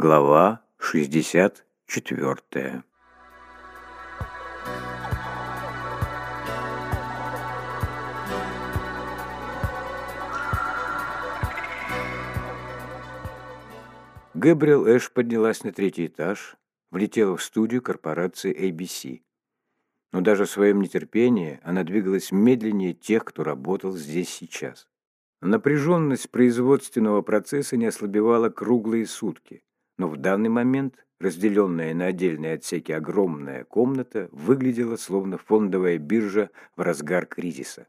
Глава 64 Гэбриэл Эш поднялась на третий этаж, влетела в студию корпорации ABC. Но даже в своем нетерпении она двигалась медленнее тех, кто работал здесь сейчас. Напряженность производственного процесса не ослабевала круглые сутки. Но в данный момент разделенная на отдельные отсеки огромная комната выглядела словно фондовая биржа в разгар кризиса.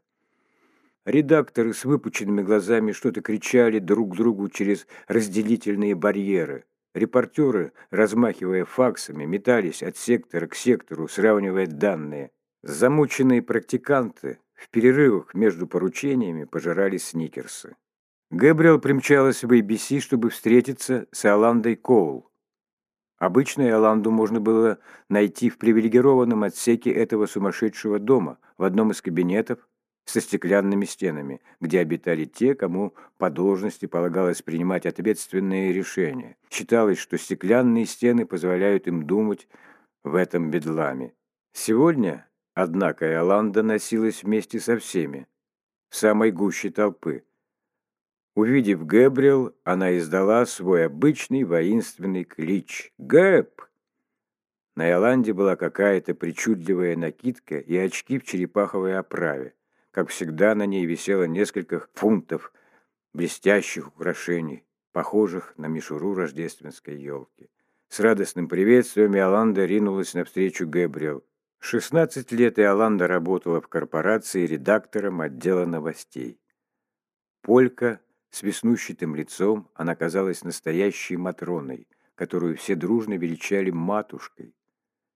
Редакторы с выпученными глазами что-то кричали друг другу через разделительные барьеры. Репортеры, размахивая факсами, метались от сектора к сектору, сравнивая данные. Замученные практиканты в перерывах между поручениями пожирали сникерсы. Гэбриэл примчалась в ABC, чтобы встретиться с Иоландой Коул. Обычно Иоланду можно было найти в привилегированном отсеке этого сумасшедшего дома, в одном из кабинетов со стеклянными стенами, где обитали те, кому по должности полагалось принимать ответственные решения. Считалось, что стеклянные стены позволяют им думать в этом бедламе. Сегодня, однако, Иоланда носилась вместе со всеми, в самой гуще толпы. Увидев Гэбриэл, она издала свой обычный воинственный клич «Гэб!». На Иоланде была какая-то причудливая накидка и очки в черепаховой оправе. Как всегда, на ней висело несколько фунтов блестящих украшений, похожих на мишуру рождественской елки. С радостным приветствием Иоланда ринулась навстречу Гэбриэл. 16 лет Иоланда работала в корпорации редактором отдела новостей. Полька с веснущатым лицом она казалась настоящей Матроной, которую все дружно величали матушкой.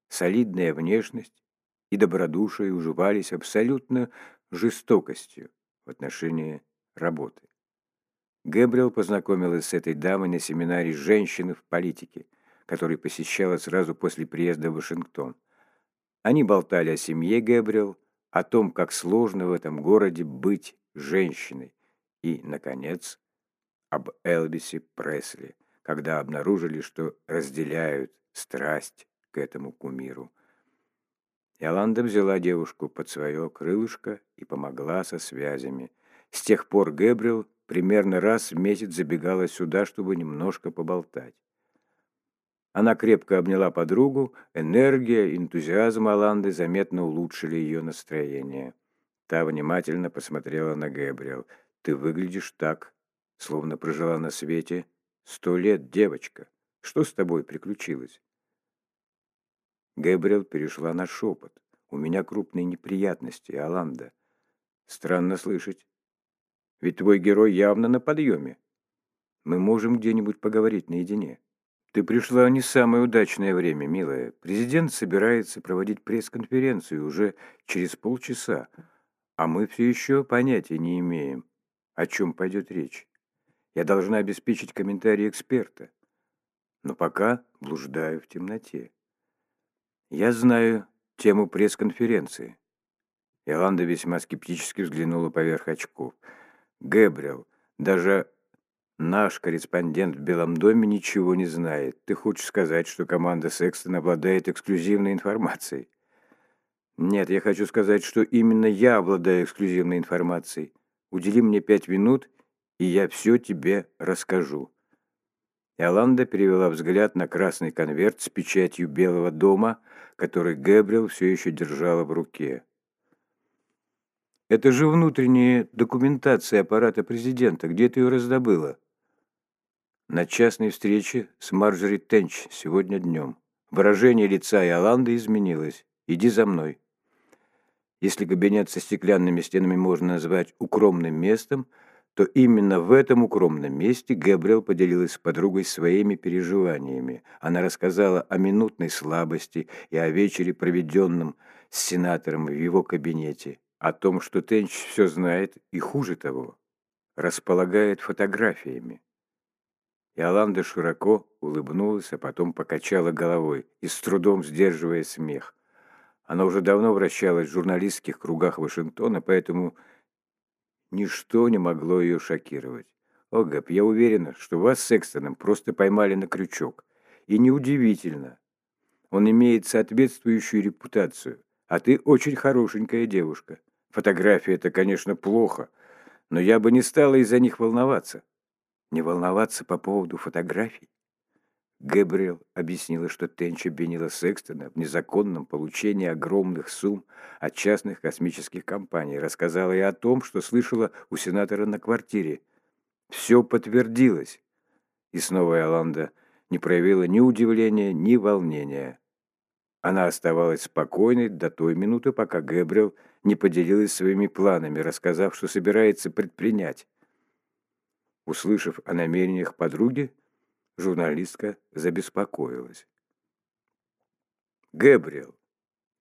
Солидная внешность и добродушие уживались абсолютно жестокостью в отношении работы. Гэбриэл познакомилась с этой дамой на семинаре «Женщины в политике», который посещала сразу после приезда в Вашингтон. Они болтали о семье Гэбриэл, о том, как сложно в этом городе быть женщиной, и, наконец, об Элвисе Пресли, когда обнаружили, что разделяют страсть к этому кумиру. Иоланда взяла девушку под свое крылышко и помогла со связями. С тех пор Гэбриэл примерно раз в месяц забегала сюда, чтобы немножко поболтать. Она крепко обняла подругу, энергия, энтузиазм Аланды заметно улучшили ее настроение. Та внимательно посмотрела на Гэбриэл – ты выглядишь так, словно прожила на свете сто лет, девочка. Что с тобой приключилось?» Гэбриэл перешла на шепот. «У меня крупные неприятности, Аланда. Странно слышать. Ведь твой герой явно на подъеме. Мы можем где-нибудь поговорить наедине. Ты пришла не самое удачное время, милая. Президент собирается проводить пресс-конференцию уже через полчаса, а мы все еще понятия не имеем, о чем пойдет речь. Я должна обеспечить комментарий эксперта, но пока блуждаю в темноте. Я знаю тему пресс-конференции. Иоланда весьма скептически взглянула поверх очков. Гэбриэл, даже наш корреспондент в Белом доме ничего не знает. Ты хочешь сказать, что команда Секстон обладает эксклюзивной информацией? Нет, я хочу сказать, что именно я обладаю эксклюзивной информацией. Удели мне пять минут, и я все тебе расскажу». Иоланда перевела взгляд на красный конверт с печатью Белого дома, который Гэбриэл все еще держала в руке. «Это же внутренняя документация аппарата президента. Где ты ее раздобыла?» «На частной встрече с Марджори Тенч сегодня днем. Выражение лица Иоланды изменилось. Иди за мной». Если кабинет со стеклянными стенами можно назвать укромным местом, то именно в этом укромном месте Габриэл поделилась с подругой своими переживаниями. Она рассказала о минутной слабости и о вечере, проведенном с сенатором в его кабинете, о том, что Тенч все знает и, хуже того, располагает фотографиями. Иоланда широко улыбнулась, а потом покачала головой и с трудом сдерживая смех. Она уже давно вращалась в журналистских кругах Вашингтона, поэтому ничто не могло ее шокировать. О, Гэб, я уверена, что вас с Экстоном просто поймали на крючок. И неудивительно. Он имеет соответствующую репутацию. А ты очень хорошенькая девушка. Фотографии – это, конечно, плохо, но я бы не стала из-за них волноваться. Не волноваться по поводу фотографий? Гэбриэл объяснила, что Тенч обвинила Секстона в незаконном получении огромных сумм от частных космических компаний. Рассказала и о том, что слышала у сенатора на квартире. Все подтвердилось. И снова Иоланда не проявила ни удивления, ни волнения. Она оставалась спокойной до той минуты, пока Гэбриэл не поделилась своими планами, рассказав, что собирается предпринять. Услышав о намерениях подруги, журналистка забеспокоилась. «Гэбриэл,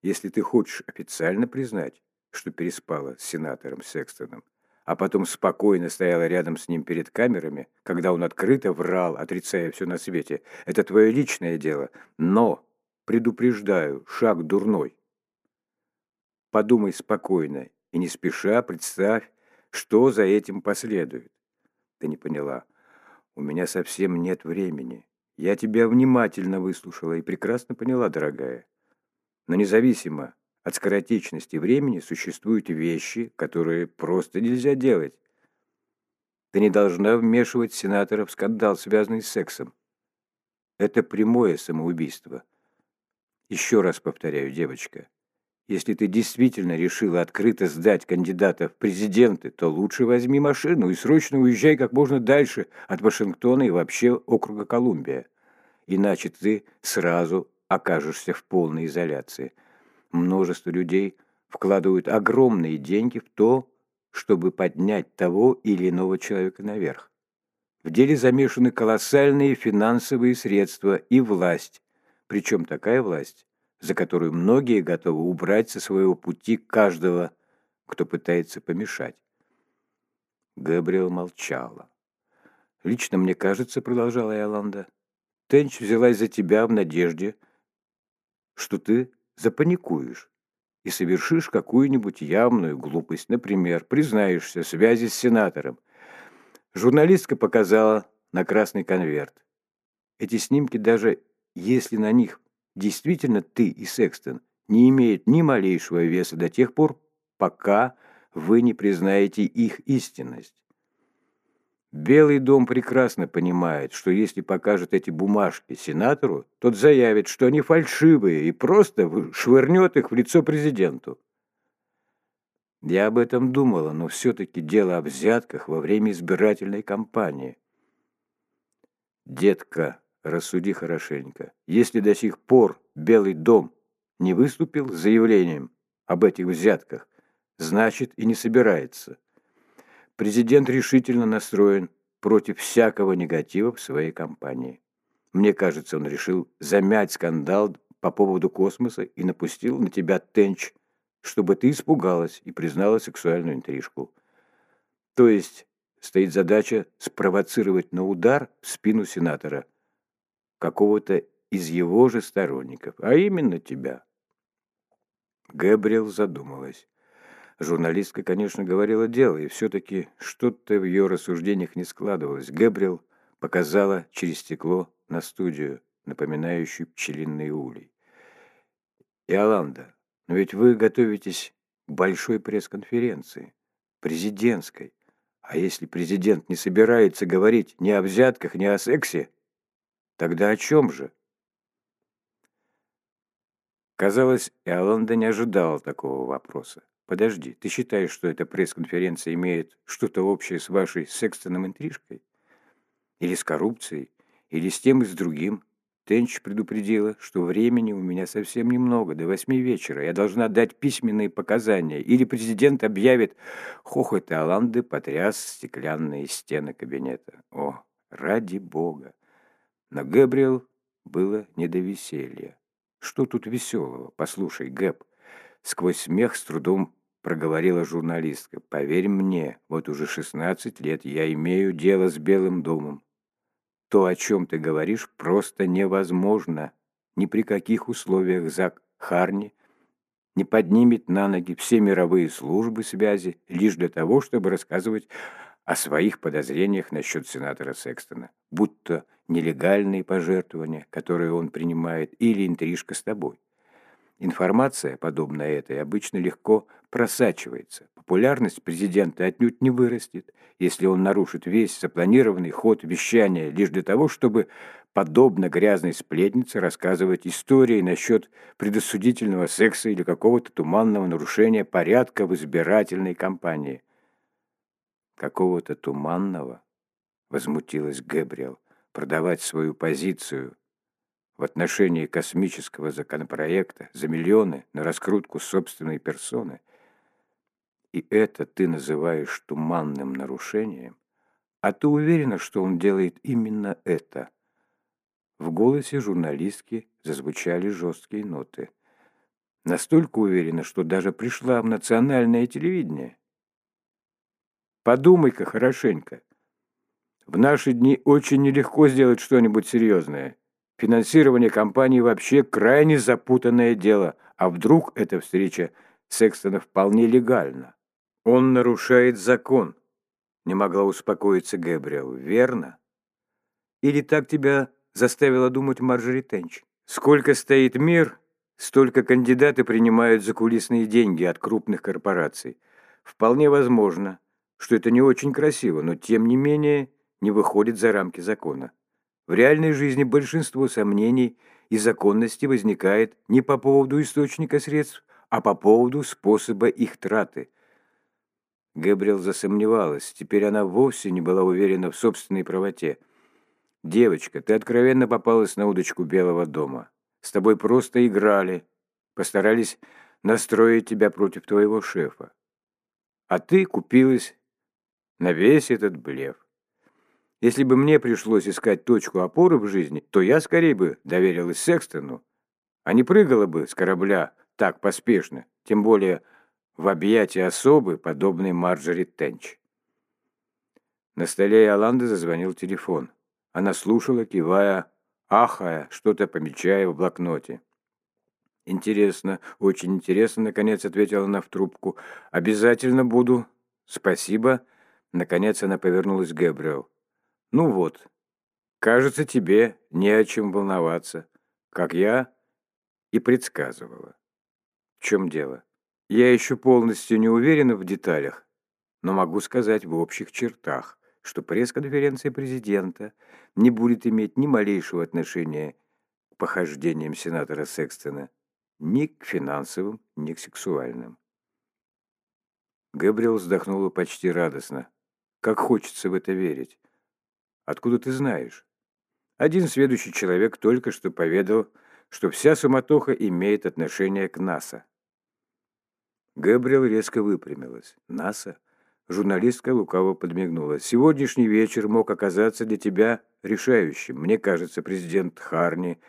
если ты хочешь официально признать, что переспала с сенатором Секстоном, а потом спокойно стояла рядом с ним перед камерами, когда он открыто врал, отрицая все на свете, это твое личное дело, но Предупреждаю, шаг дурной. Подумай спокойно и не спеша представь, что за этим последует. Ты не поняла. У меня совсем нет времени. Я тебя внимательно выслушала и прекрасно поняла, дорогая. Но независимо от скоротечности времени существуют вещи, которые просто нельзя делать. Ты не должна вмешивать сенатора в скандал, связанный с сексом. Это прямое самоубийство. Еще раз повторяю, девочка, если ты действительно решила открыто сдать кандидата в президенты, то лучше возьми машину и срочно уезжай как можно дальше от Вашингтона и вообще округа Колумбия. Иначе ты сразу окажешься в полной изоляции. Множество людей вкладывают огромные деньги в то, чтобы поднять того или иного человека наверх. В деле замешаны колоссальные финансовые средства и власть, причем такая власть, за которую многие готовы убрать со своего пути каждого, кто пытается помешать. Габриэл молчала. «Лично мне кажется, — продолжала Иоланда, — Тенч взялась за тебя в надежде, что ты запаникуешь и совершишь какую-нибудь явную глупость, например, признаешься в связи с сенатором. Журналистка показала на красный конверт. Эти снимки даже если на них действительно ты и Секстон не имеют ни малейшего веса до тех пор, пока вы не признаете их истинность. Белый дом прекрасно понимает, что если покажет эти бумажки сенатору, тот заявит, что они фальшивые и просто швырнет их в лицо президенту. Я об этом думала, но все-таки дело о взятках во время избирательной кампании. «Детка», Рассуди хорошенько. Если до сих пор Белый дом не выступил с заявлением об этих взятках, значит и не собирается. Президент решительно настроен против всякого негатива в своей кампании. Мне кажется, он решил замять скандал по поводу космоса и напустил на тебя тенч, чтобы ты испугалась и признала сексуальную интрижку. То есть стоит задача спровоцировать на удар в спину сенатора – какого-то из его же сторонников, а именно тебя. Гэбриэл задумалась. Журналистка, конечно, говорила дело, и все-таки что-то в ее рассуждениях не складывалось. Гэбриэл показала через стекло на студию, напоминающую пчелиный улей. «Иоланда, но ведь вы готовитесь к большой пресс-конференции, президентской. А если президент не собирается говорить ни о взятках, ни о сексе, Тогда о чем же? Казалось, Иоланда не ожидала такого вопроса. «Подожди, ты считаешь, что эта пресс-конференция имеет что-то общее с вашей секстоном интрижкой? Или с коррупцией? Или с тем и с другим?» Тенч предупредила, что времени у меня совсем немного, до восьми вечера. Я должна дать письменные показания. Или президент объявит... Хохот Иоланды потряс стеклянные стены кабинета. О, ради бога! Но Гэбриэл было не до веселья. «Что тут веселого? Послушай, Гэб». Сквозь смех с трудом проговорила журналистка. «Поверь мне, вот уже 16 лет я имею дело с Белым домом. То, о чем ты говоришь, просто невозможно. Ни при каких условиях Зак Харни не поднимет на ноги все мировые службы связи лишь для того, чтобы рассказывать о своих подозрениях насчет сенатора Секстона, будто нелегальные пожертвования, которые он принимает, или интрижка с тобой. Информация, подобная этой, обычно легко просачивается. Популярность президента отнюдь не вырастет, если он нарушит весь запланированный ход вещания лишь для того, чтобы, подобно грязной сплетнице, рассказывать истории насчет предосудительного секса или какого-то туманного нарушения порядка в избирательной кампании. «Какого-то туманного?» — возмутилась Гэбриэл. «Продавать свою позицию в отношении космического законопроекта за миллионы на раскрутку собственной персоны. И это ты называешь туманным нарушением? А ты уверена, что он делает именно это? В голосе журналистки зазвучали жесткие ноты. Настолько уверена, что даже пришла в национальное телевидение. Подумай-ка хорошенько. В наши дни очень нелегко сделать что-нибудь серьезное. Финансирование компании вообще крайне запутанное дело. А вдруг эта встреча Секстона вполне легальна? Он нарушает закон. Не могла успокоиться Гэбриэл. Верно? Или так тебя заставила думать Марджори Тенч? Сколько стоит мир, столько кандидаты принимают закулисные деньги от крупных корпораций. Вполне возможно, что это не очень красиво, но тем не менее не выходит за рамки закона. В реальной жизни большинство сомнений и законности возникает не по поводу источника средств, а по поводу способа их траты. Габриэл засомневалась. Теперь она вовсе не была уверена в собственной правоте. «Девочка, ты откровенно попалась на удочку Белого дома. С тобой просто играли, постарались настроить тебя против твоего шефа. А ты купилась на весь этот блеф. Если бы мне пришлось искать точку опоры в жизни, то я скорее бы доверилась Секстону, а не прыгала бы с корабля так поспешно, тем более в объятии особы, подобной Марджори Тенч. На столе Иоланды зазвонил телефон. Она слушала, кивая, ахая, что-то помечая в блокноте. «Интересно, очень интересно», — наконец ответила она в трубку. «Обязательно буду. Спасибо». Наконец она повернулась к Гэбриэл. Ну вот, кажется, тебе не о чем волноваться, как я и предсказывала. В чем дело? Я еще полностью не уверена в деталях, но могу сказать в общих чертах, что пресс-конференция президента не будет иметь ни малейшего отношения к похождениям сенатора Секстона, ни к финансовым, ни к сексуальным. Габриэл вздохнула почти радостно. Как хочется в это верить. Откуда ты знаешь? Один следующий человек только что поведал, что вся суматоха имеет отношение к НАСА. Габриэл резко выпрямилась. «НАСА?» Журналистка лукаво подмигнула. «Сегодняшний вечер мог оказаться для тебя решающим. Мне кажется, президент Харни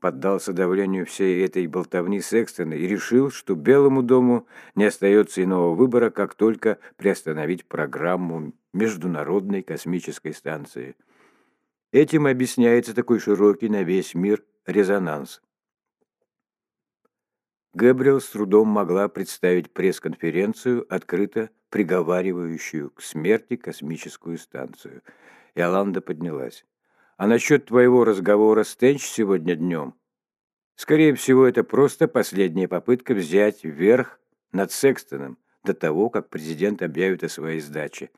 поддался давлению всей этой болтовни Секстона и решил, что Белому дому не остается иного выбора, как только приостановить программу Международной космической станции. Этим объясняется такой широкий на весь мир резонанс. Гэбриэл с трудом могла представить пресс-конференцию, открыто приговаривающую к смерти космическую станцию. Иоланда поднялась. «А насчет твоего разговора с Тенч сегодня днем? Скорее всего, это просто последняя попытка взять верх над Секстоном до того, как президент объявит о своей сдаче».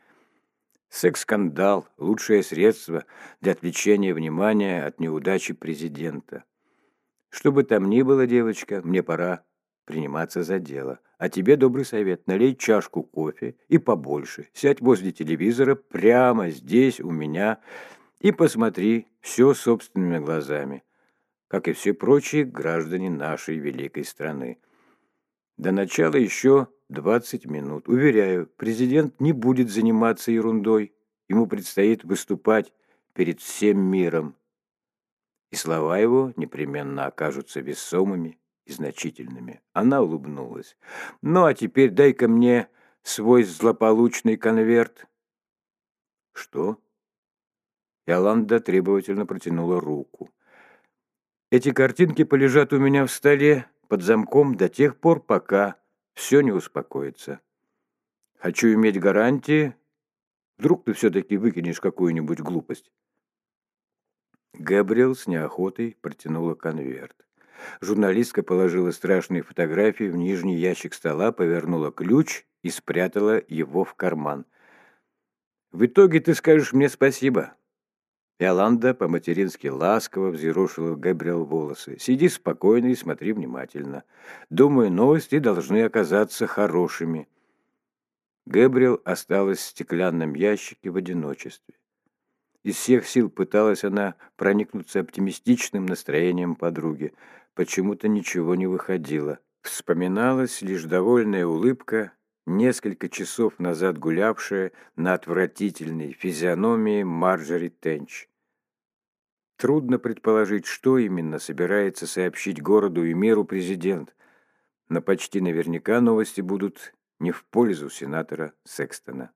Секс-скандал – лучшее средство для отвлечения внимания от неудачи президента. Что бы там ни было, девочка, мне пора приниматься за дело. А тебе добрый совет – налей чашку кофе и побольше. Сядь возле телевизора прямо здесь у меня и посмотри все собственными глазами, как и все прочие граждане нашей великой страны. До начала еще 20 минут. Уверяю, президент не будет заниматься ерундой. Ему предстоит выступать перед всем миром. И слова его непременно окажутся весомыми и значительными. Она улыбнулась. «Ну, а теперь дай-ка мне свой злополучный конверт». «Что?» Иоланда требовательно протянула руку. «Эти картинки полежат у меня в столе под замком до тех пор, пока все не успокоится. Хочу иметь гарантии, Вдруг ты все-таки выкинешь какую-нибудь глупость. Габриэл с неохотой протянула конверт. Журналистка положила страшные фотографии в нижний ящик стола, повернула ключ и спрятала его в карман. «В итоге ты скажешь мне спасибо». Иоланда по-матерински ласково взъерошила Габриэл волосы. «Сиди спокойно и смотри внимательно. Думаю, новости должны оказаться хорошими». Гэбриэл осталась в стеклянном ящике в одиночестве. Из всех сил пыталась она проникнуться оптимистичным настроением подруги. Почему-то ничего не выходило. Вспоминалась лишь довольная улыбка, несколько часов назад гулявшая на отвратительной физиономии Марджори Тенч. Трудно предположить, что именно собирается сообщить городу и миру президент, но почти наверняка новости будут не в пользу сенатора Секстона.